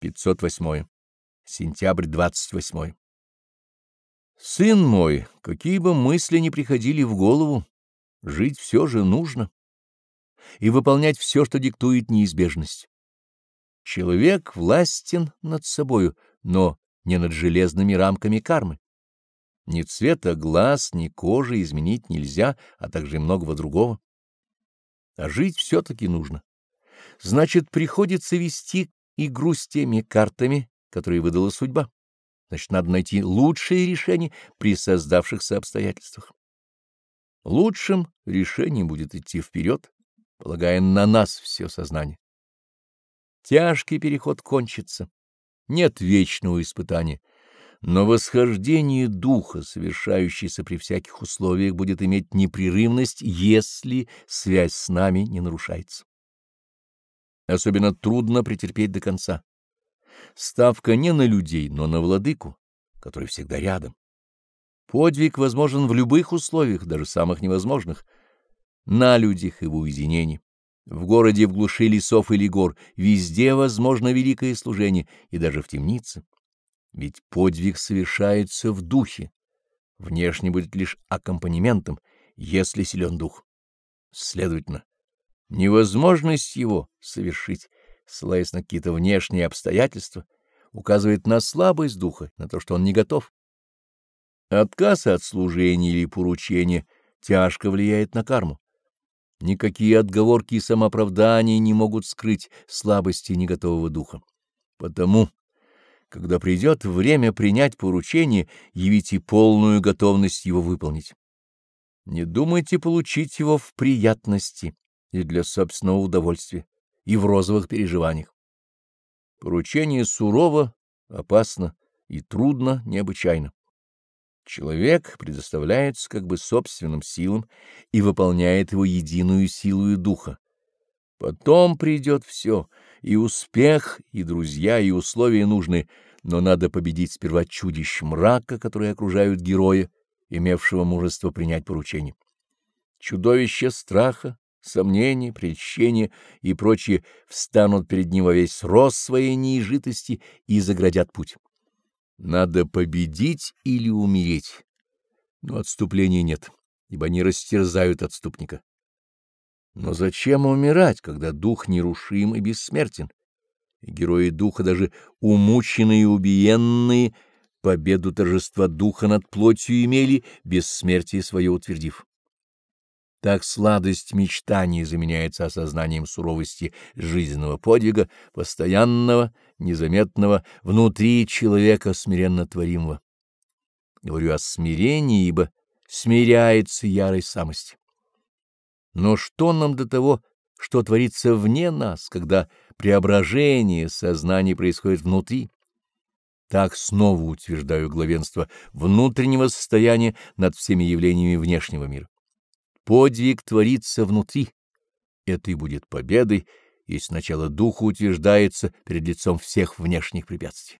508. Сентябрь 28. Сын мой, какие бы мысли ни приходили в голову, жить все же нужно и выполнять все, что диктует неизбежность. Человек властен над собою, но не над железными рамками кармы. Ни цвета глаз, ни кожи изменить нельзя, а также и многого другого. А жить все-таки нужно. Значит, приходится вести игру с теми картами, которые выдала судьба. Значит, надо найти лучшее решение при создавшихся обстоятельствах. Лучшим решением будет идти вперед, полагая на нас все сознание. Тяжкий переход кончится. Нет вечного испытания, но восхождение духа, совершающееся при всяких условиях, будет иметь непрерывность, если связь с нами не нарушается. Особенно трудно претерпеть до конца. Ставка не на людей, но на владыку, который всегда рядом. Подвиг возможен в любых условиях, даже самых невозможных. На людях и в уединении. В городе, в глуши лесов или гор, везде возможно великое служение, и даже в темнице. Ведь подвиг совершается в духе. Внешне будет лишь аккомпанементом, если силен дух. Следовательно, Невозможность его совершить, ссылаясь на какие-то внешние обстоятельства, указывает на слабость духа, на то, что он не готов. Отказ от служения или поручения тяжко влияет на карму. Никакие отговорки и самооправдания не могут скрыть слабости неготового духа. Потому, когда придет время принять поручение, явите полную готовность его выполнить. Не думайте получить его в приятности и для собственного удовольствия, и в розовых переживаниях. Поручение сурово, опасно и трудно необычайно. Человек предоставляется как бы собственным силам и выполняет его единую силу и духа. Потом придет все, и успех, и друзья, и условия нужны, но надо победить сперва чудищ мрака, которые окружают героя, имевшего мужество принять поручение. Чудовище страха, сомнения, прельщения и прочие встанут перед ним во весь рост своей неизжитости и заградят путь. Надо победить или умереть, но отступления нет, ибо они растерзают отступника. Но зачем умирать, когда дух нерушим и бессмертен? Герои духа, даже умученные и убиенные, победу торжества духа над плотью имели, бессмертие свое утвердив. Так сладость мечтаний заменяется осознанием суровости жизненного подвига, постоянного, незаметного, внутри человека смиренно творимого. Говорю о смирении, ибо смиряется ярой самости. Но что нам до того, что творится вне нас, когда преображение сознания происходит внутри? Так снова утверждаю главенство внутреннего состояния над всеми явлениями внешнего мира. Подвиг творится внутри. Это и будет победой, если сначала дух утверждается перед лицом всех внешних препятствий.